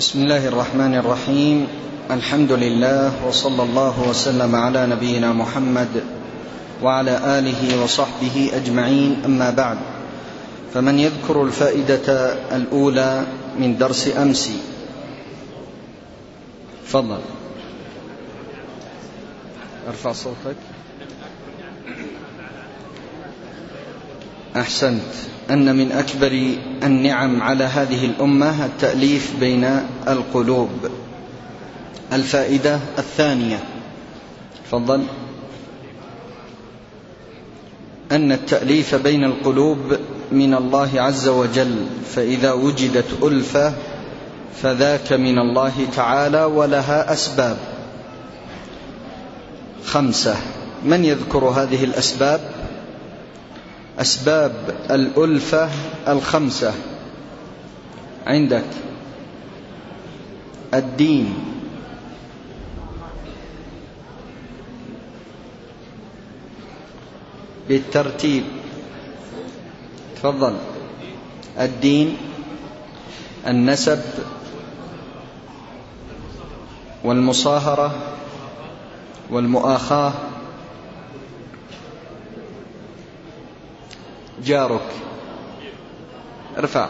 بسم الله الرحمن الرحيم. الحمد لله وصلى الله وسلم على نبينا محمد وعلى آله وصحبه أجمعين. أما بعد فمن يذكر الفائدة الأولى من درس أمس. تفضل. أرفع صوتك. أحسنت أن من أكبر النعم على هذه الأمة التأليف بين القلوب. الفائدة الثانية. تفضل. أن التأليف بين القلوب من الله عز وجل فإذا وجدت ألفة فذاك من الله تعالى ولها أسباب. خمسة. من يذكر هذه الأسباب؟ أسباب الألفة الخمسة. عندك الدين. بالترتيب. تفضل. الدين النسب والمصاهرة والمؤاخاة. جارك. ارفع.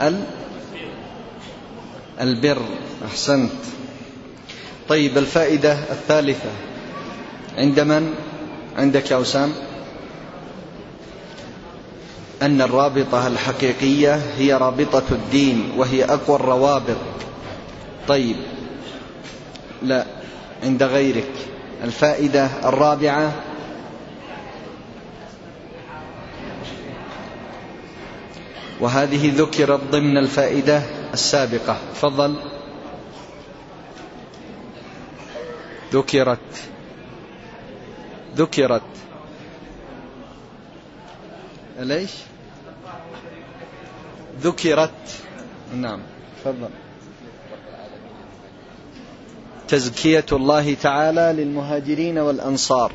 ال؟ البر. أحسنت. طيب الفائدة الثالثة. عند من؟ عندك يا أسام أن الرابطة الحقيقية هي رابطة الدين وهي أقوى الروابط. طيب. لا عند غيرك. الفائدة الرابعة وهذه ذكرت ضمن الفائدة السابقة. تفضل. ذكرت. ذكرت. ليش ذكرت. نعم تفضل. تزكية الله تعالى للمهاجرين والأنصار.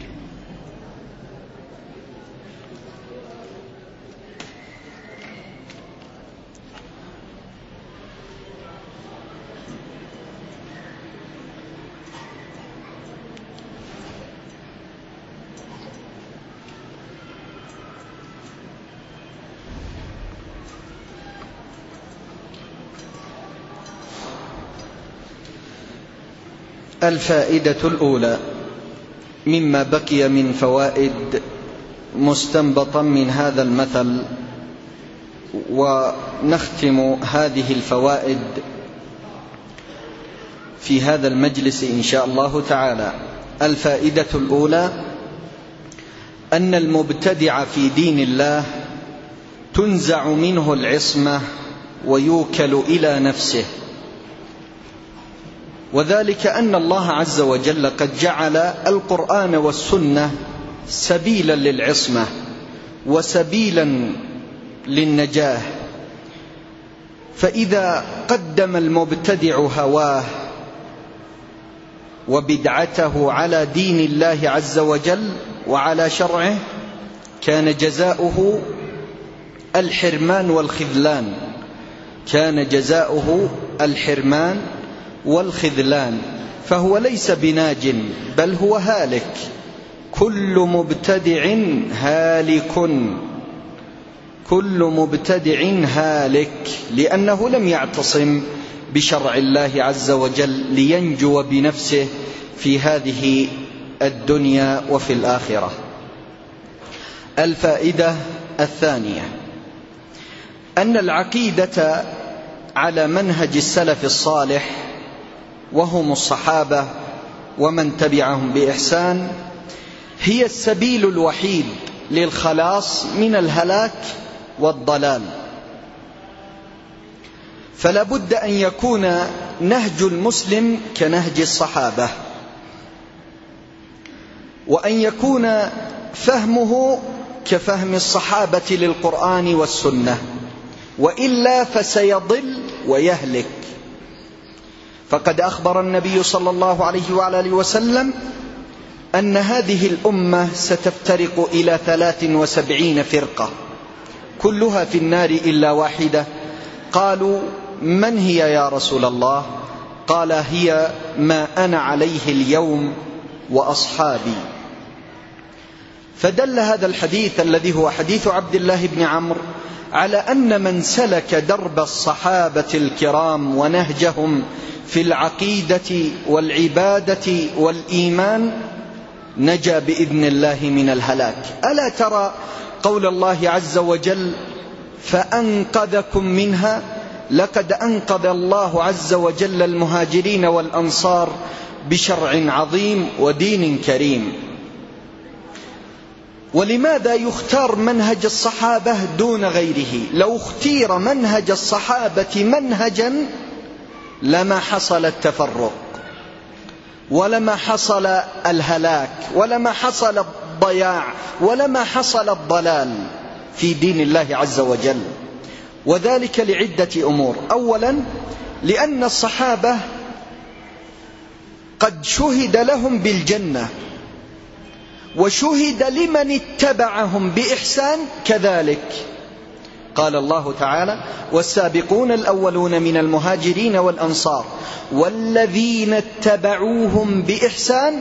الفائدة الأولى مما بقي من فوائد مستنبطا من هذا المثل ونختم هذه الفوائد في هذا المجلس إن شاء الله تعالى. الفائدة الأولى أن المبتدع في دين الله تنزع منه العصمة ويوكل إلى نفسه. وذلك أن الله عز وجل قد جعل القرآن والسنة سبيلا للعصمة وسبيلا للنجاة. فإذا قدم المبتدع هواه وبدعته على دين الله عز وجل وعلى شرعه كان جزاؤه الحرمان والخذلان. كان جزاؤه الحرمان والخذلان فهو ليس بناج بل هو هالك. كل مبتدع هالك. كل مبتدع هالك لأنه لم يعتصم بشرع الله عز وجل لينجو بنفسه في هذه الدنيا وفي الآخرة. الفائدة الثانية أن العقيدة على منهج السلف الصالح وهم الصحابة ومن تبعهم بإحسان. هي السبيل الوحيد للخلاص من الهلاك والضلال. فلا بد أن يكون نهج المسلم كنهج الصحابة. وأن يكون فهمه كفهم الصحابة للقرآن والسنة. وإلا فسيضل ويهلك. فقد أخبر النبي صلى الله عليه وعلى آله وسلم أن هذه الأمة ستفترق إلى ثلاث وسبعين فرقة كلها في النار إلا واحدة. قالوا من هي يا رسول الله؟ قال هي ما أنا عليه اليوم وأصحابي. فدل هذا الحديث الذي هو حديث عبد الله بن عمرو على أن من سلك درب الصحابة الكرام ونهجهم في العقيدة والعبادة والإيمان نجا بإذن الله من الهلاك. ألا ترى قول الله عز وجل فأنقذكم منها؟ لقد أنقذ الله عز وجل المهاجرين والأنصار بشرع عظيم ودين كريم. ولماذا يختار منهج الصحابة دون غيره؟ لو اختير منهج الصحابة منهجا لما حصل التفرق ولما حصل الهلاك ولما حصل الضياع ولما حصل الضلال في دين الله عز وجل. وذلك لعدة أمور. أولا لأن الصحابة قد شهد لهم بالجنة وشهد لمن اتبعهم بإحسان كذلك. قال الله تعالى والسابقون الأولون من المهاجرين والأنصار والذين اتبعوهم بإحسان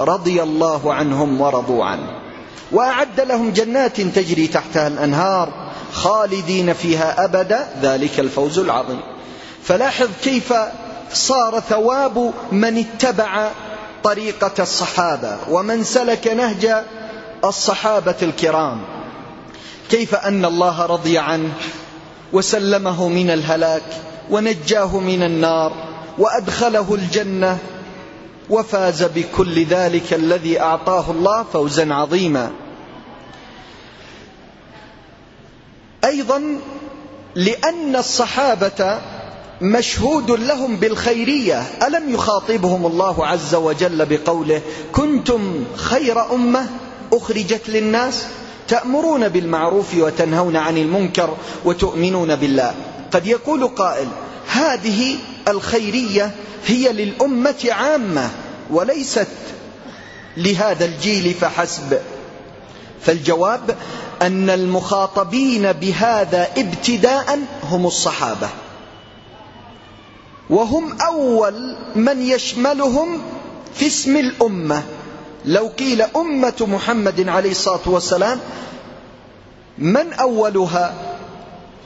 رضي الله عنهم ورضوا عنه. وأعد لهم جنات تجري تحتها الأنهار خالدين فيها أبدا ذلك الفوز العظيم. فلاحظ كيف صار ثواب من اتبع طريقة الصحابة ومن سلك نهج الصحابة الكرام. كيف أن الله رضي عنه وسلمه من الهلاك ونجاه من النار وأدخله الجنة وفاز بكل ذلك الذي أعطاه الله فوزا عظيما. أيضا لأن الصحابة مشهود لهم بالخيرية ألم يخاطبهم الله عز وجل بقوله كنتم خير أمة أخرجت للناس؟ تأمرون بالمعروف وتنهون عن المنكر وتؤمنون بالله. قد يقول قائل هذه الخيرية هي للأمة عامة وليست لهذا الجيل فحسب. فالجواب أن المخاطبين بهذا ابتداء هم الصحابة. وهم أول من يشملهم في اسم الأمة. لو قيل أمة محمد عليه الصلاة والسلام من أولها؟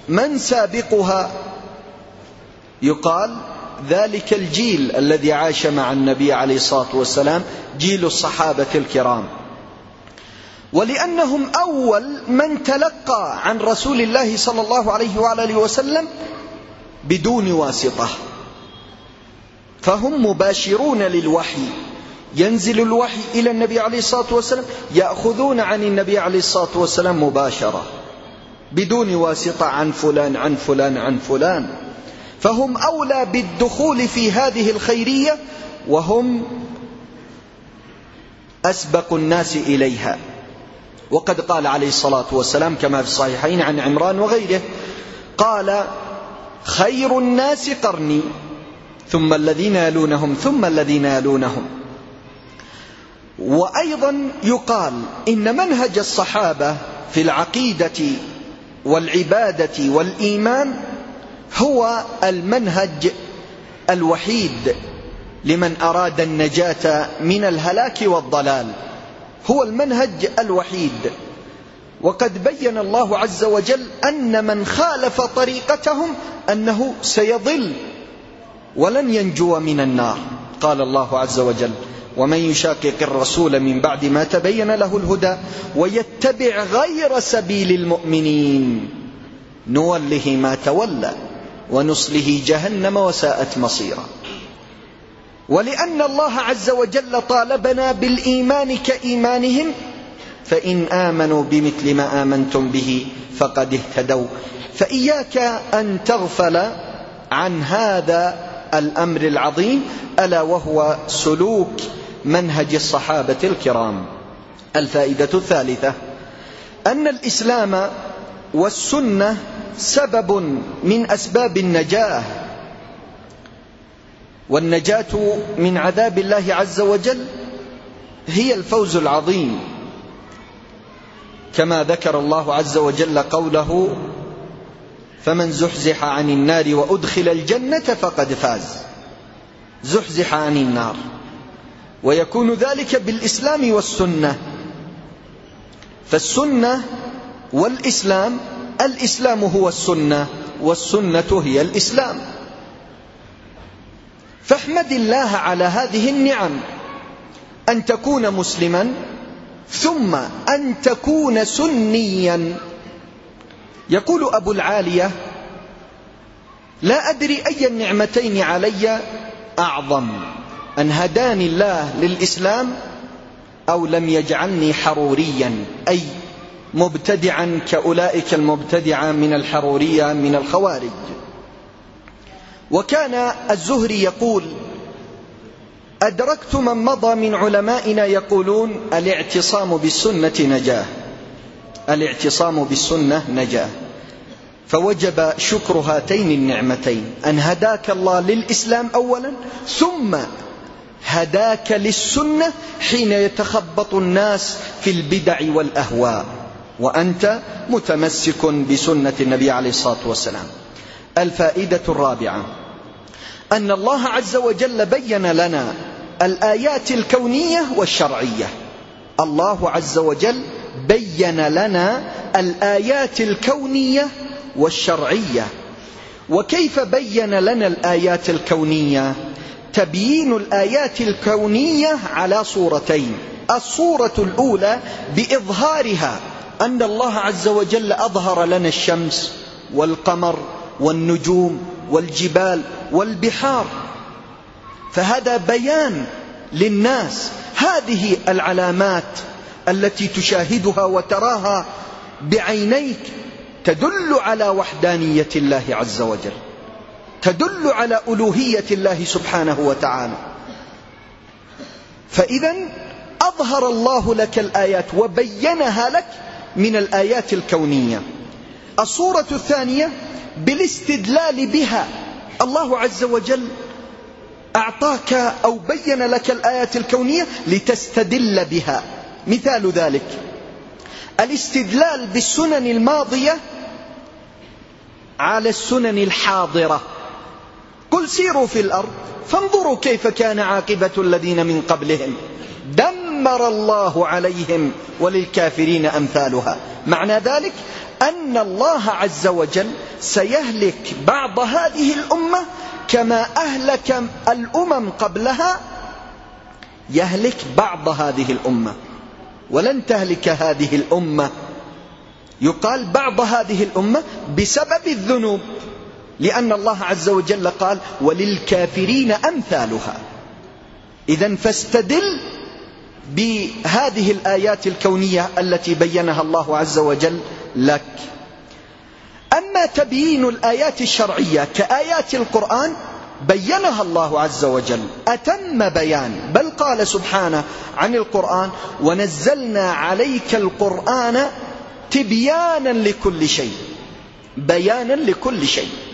من سابقها؟ يقال ذلك الجيل الذي عاش مع النبي عليه الصلاة والسلام جيل الصحابة الكرام. ولأنهم أول من تلقى عن رسول الله صلى الله عليه وعلى وسلم بدون واسطة. فهم مباشرون للوحي. ينزل الوحي إلى النبي عليه الصلاة والسلام يأخذون عن النبي عليه الصلاة والسلام مباشرة بدون واسطة عن فلان عن فلان عن فلان. فهم أولى بالدخول في هذه الخيرية وهم أسبق الناس إليها. وقد قال عليه الصلاة والسلام كما في الصحيحين عن عمران وغيره قال خير الناس قرني ثم الذين يلونهم ثم الذين يلونهم. وأيضا يقال إن منهج الصحابة في العقيدة والعبادة والإيمان هو المنهج الوحيد لمن أراد النجاة من الهلاك والضلال. هو المنهج الوحيد. وقد بين الله عز وجل أن من خالف طريقتهم أنه سيضل ولن ينجو من النار. قال الله عز وجل ومن يشاقق الرسول من بعد ما تبين له الهدى ويتبع غير سبيل المؤمنين نوله ما تولى ونصله جهنم وساءت مصيرا. ولأن الله عز وجل طالبنا بالإيمان كإيمانهم فإن آمنوا بمثل ما آمنتم به فقد اهتدوا. فإياك أن تغفل عن هذا الأمر العظيم ألا وهو سلوك منهج الصحابة الكرام. الفائدة الثالثة أن الإسلام والسنة سبب من أسباب النجاة. والنجاة من عذاب الله عز وجل هي الفوز العظيم. كما ذكر الله عز وجل قوله فمن زحزح عن النار وأدخل الجنة فقد فاز. زحزح عن النار. ويكون ذلك بالإسلام والسنة. فالسنة والإسلام الإسلام هو السنة والسنة هي الإسلام. فاحمد الله على هذه النعم أن تكون مسلما ثم أن تكون سنيا. يقول أبو العالية لا أدري أي النعمتين علي أعظم. أن هداني الله للإسلام أو لم يجعلني حروريا أي مبتدعا كأولئك المبتدعة من الحرورية من الخوارج. وكان الزهري يقول أدركت من مضى من علمائنا يقولون الاعتصام بالسنة نجاة. الاعتصام بالسنة نجاة. فوجب شكر هاتين النعمتين أن هداك الله للإسلام أولا ثم هداك للسنة حين يتخبط الناس في البدع والأهواء. وأنت متمسك بسنة النبي عليه الصلاة والسلام. الفائدة الرابعة. أن الله عز وجل بين لنا الآيات الكونية والشرعية. الله عز وجل بين لنا الآيات الكونية والشرعية. وكيف بين لنا الآيات الكونية؟ تبيين الآيات الكونية على صورتين. الصورة الأولى بإظهارها أن الله عز وجل أظهر لنا الشمس والقمر والنجوم والجبال والبحار. فهذا بيان للناس. هذه العلامات التي تشاهدها وتراها بعينيك تدل على وحدانية الله عز وجل. تدل على ألوهية الله سبحانه وتعالى. فإذا أظهر الله لك الآيات وبينها لك من الآيات الكونية. الصورة الثانية بالاستدلال بها. الله عز وجل أعطاك أو بين لك الآيات الكونية لتستدل بها. مثال ذلك. الاستدلال بالسنن الماضية على السنن الحاضرة. قل سيروا في الأرض فانظروا كيف كان عاقبة الذين من قبلهم. دمر الله عليهم وللكافرين أمثالها. معنى ذلك أن الله عز وجل سيهلك بعض هذه الأمة كما أهلك الأمم قبلها. يهلك بعض هذه الأمة. ولن تهلك هذه الأمة. يقال بعض هذه الأمة بسبب الذنوب. لأن الله عز وجل قال وللكافرين أمثالها. إذا فاستدل بهذه الآيات الكونية التي بينها الله عز وجل لك. أما تبيين الآيات الشرعية كآيات القرآن بينها الله عز وجل. أتم بيان. بل قال سبحانه عن القرآن ونزلنا عليك القرآن تبيانا لكل شيء. بيانا لكل شيء.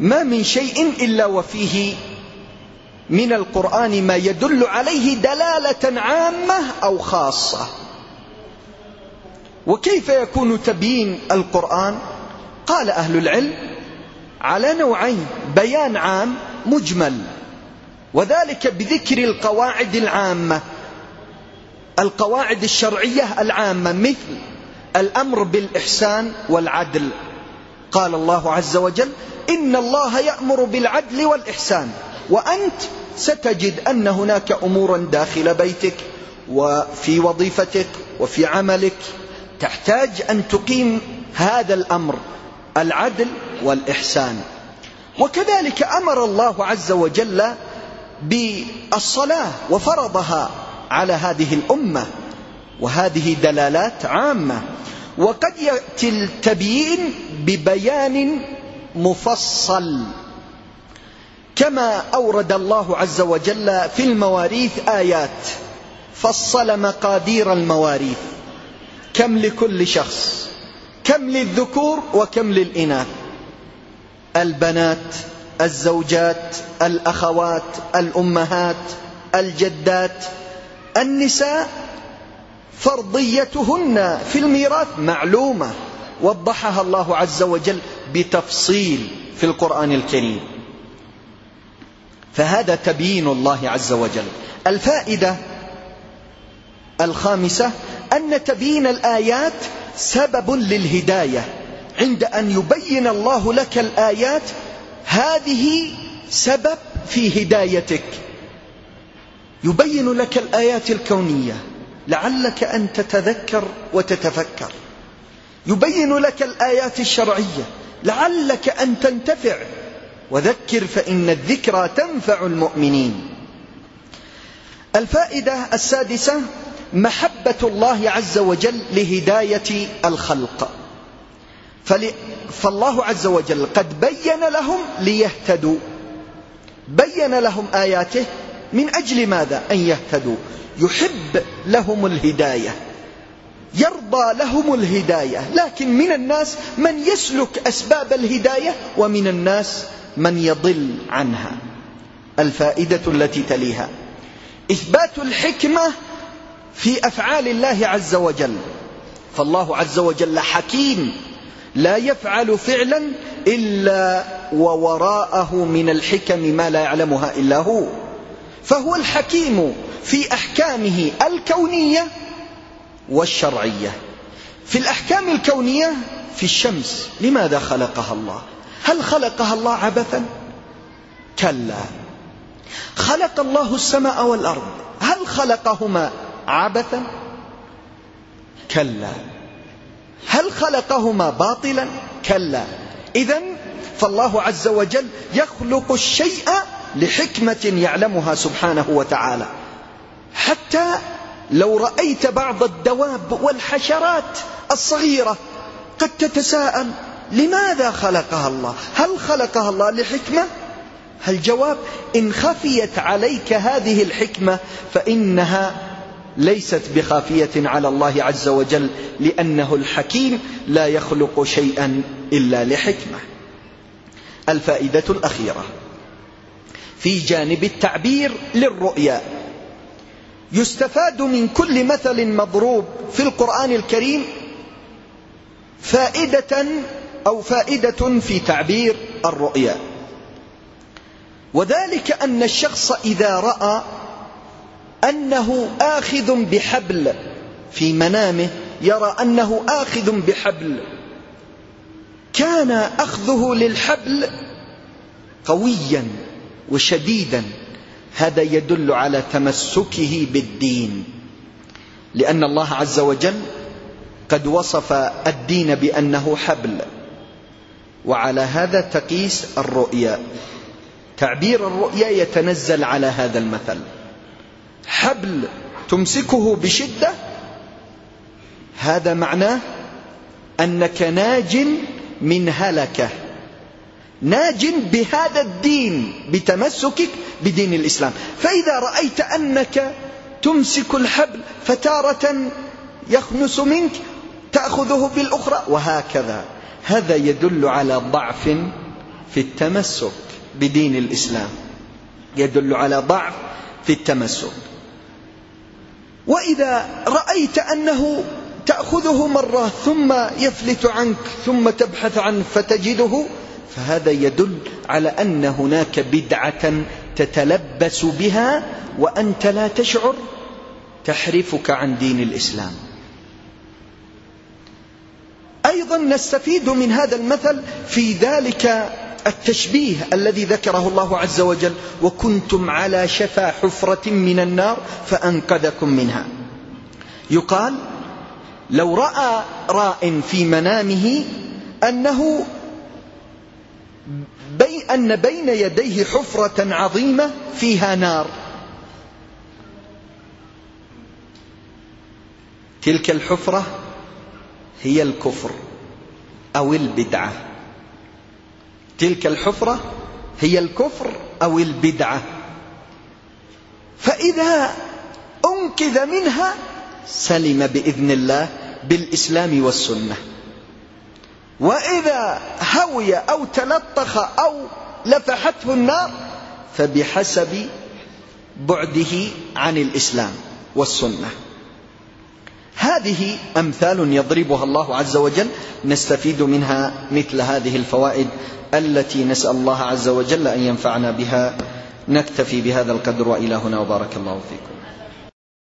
ما من شيء إلا وفيه من القرآن ما يدل عليه دلالة عامة أو خاصة. وكيف يكون تبيين القرآن؟ قال أهل العلم على نوعين بيان عام مجمل. وذلك بذكر القواعد العامة. القواعد الشرعية العامة مثل الأمر بالإحسان والعدل. قال الله عز وجل إن الله يأمر بالعدل والإحسان. وأنت ستجد أن هناك أمورا داخل بيتك وفي وظيفتك وفي عملك. تحتاج أن تقيم هذا الأمر العدل والإحسان. وكذلك أمر الله عز وجل بالصلاة وفرضها على هذه الأمة. وهذه دلالات عامة. وقد يأتي التبيين ببيان مفصل. كما أورد الله عز وجل في المواريث آيات. فصل مقادير المواريث. كم لكل شخص. كم للذكور وكم للإناث. البنات الزوجات الأخوات الأمهات الجدات. النساء فرضيتهن في الميراث معلومة. وضحها الله عز وجل بتفصيل في القرآن الكريم. فهذا تبيين الله عز وجل. الفائدة الخامسة أن تبيين الآيات سبب للهداية. عند أن يبين الله لك الآيات هذه سبب في هدايتك. يبين لك الآيات الكونية. لعلك أن تتذكر وتتفكر. يبين لك الآيات الشرعية. لعلك أن تنتفع. وذكر فإن الذكرى تنفع المؤمنين. الفائدة السادسة محبة الله عز وجل لهداية الخلق. فالله عز وجل قد بين لهم ليهتدوا. بين لهم آياته من أجل ماذا؟ أن يهتدوا. يحب لهم الهداية. يرضى لهم الهداية. لكن من الناس من يسلك أسباب الهداية ومن الناس من يضل عنها. الفائدة التي تليها. إثبات الحكمة في أفعال الله عز وجل. فالله عز وجل حكيم. لا يفعل فعلا إلا ووراءه من الحكم ما لا يعلمها إلا هو. فهو الحكيم في أحكامه الكونية والشرعية. في الأحكام الكونية في الشمس لماذا خلقها الله؟ هل خلقها الله عبثا؟ كلا. خلق الله السماء والأرض هل خلقهما عبثا؟ كلا. هل خلقهما باطلا؟ كلا. إذا فالله عز وجل يخلق الشيء لحكمة يعلمها سبحانه وتعالى. حتى لو رأيت بعض الدواب والحشرات الصغيرة قد تتساءل لماذا خلقها الله؟ هل خلقها الله لحكمة؟ الجواب إن خفيت عليك هذه الحكمة فإنها ليست بخافية على الله عز وجل لأنه الحكيم لا يخلق شيئا إلا لحكمة. الفائدة الأخيرة في جانب التعبير للرؤيا. يستفاد من كل مثل مضروب في القرآن الكريم فائدة أو فائدة في تعبير الرؤيا. وذلك أن الشخص إذا رأى أنه آخذ بحبل في منامه يرى أنه آخذ بحبل كان أخذه للحبل قويا وشديدا. هذا يدل على تمسكه بالدين. لأن الله عز وجل قد وصف الدين بأنه حبل. وعلى هذا تقيس الرؤيا. تعبير الرؤيا يتنزل على هذا المثل. حبل تمسكه بشدة هذا معناه أنك ناج من هلكة. ناج بهذا الدين بتمسكك بدين الإسلام. فإذا رأيت أنك تمسك الحبل فتارة يخنس منك تأخذه بالأخرى. وهكذا هذا يدل على ضعف في التمسك بدين الإسلام. يدل على ضعف في التمسك. وإذا رأيت أنه تأخذه مرة ثم يفلت عنك ثم تبحث عنه فتجده فهذا يدل على أن هناك بدعة تتلبس بها وأنت لا تشعر تحرفك عن دين الإسلام. أيضا نستفيد من هذا المثل في ذلك التشبيه الذي ذكره الله عز وجل وكنتم على شفا حفرة من النار فأنقذكم منها يقال لو رأى راء في منامه أنه بي أن بين يديه حفرة عظيمة فيها نار. تلك الحفرة هي الكفر أو البدعة. تلك الحفرة هي الكفر أو البدعة. فإذا أنقذ منها سلم بإذن الله بالإسلام والسنة. وإذا هوي أو تلطخ أو لفحته النار فبحسب بعده عن الإسلام والسنة. هذه أمثال يضربها الله عز وجل نستفيد منها مثل هذه الفوائد التي نسأل الله عز وجل أن ينفعنا بها. نكتفي بهذا القدر وإلى هنا وبارك الله فيكم.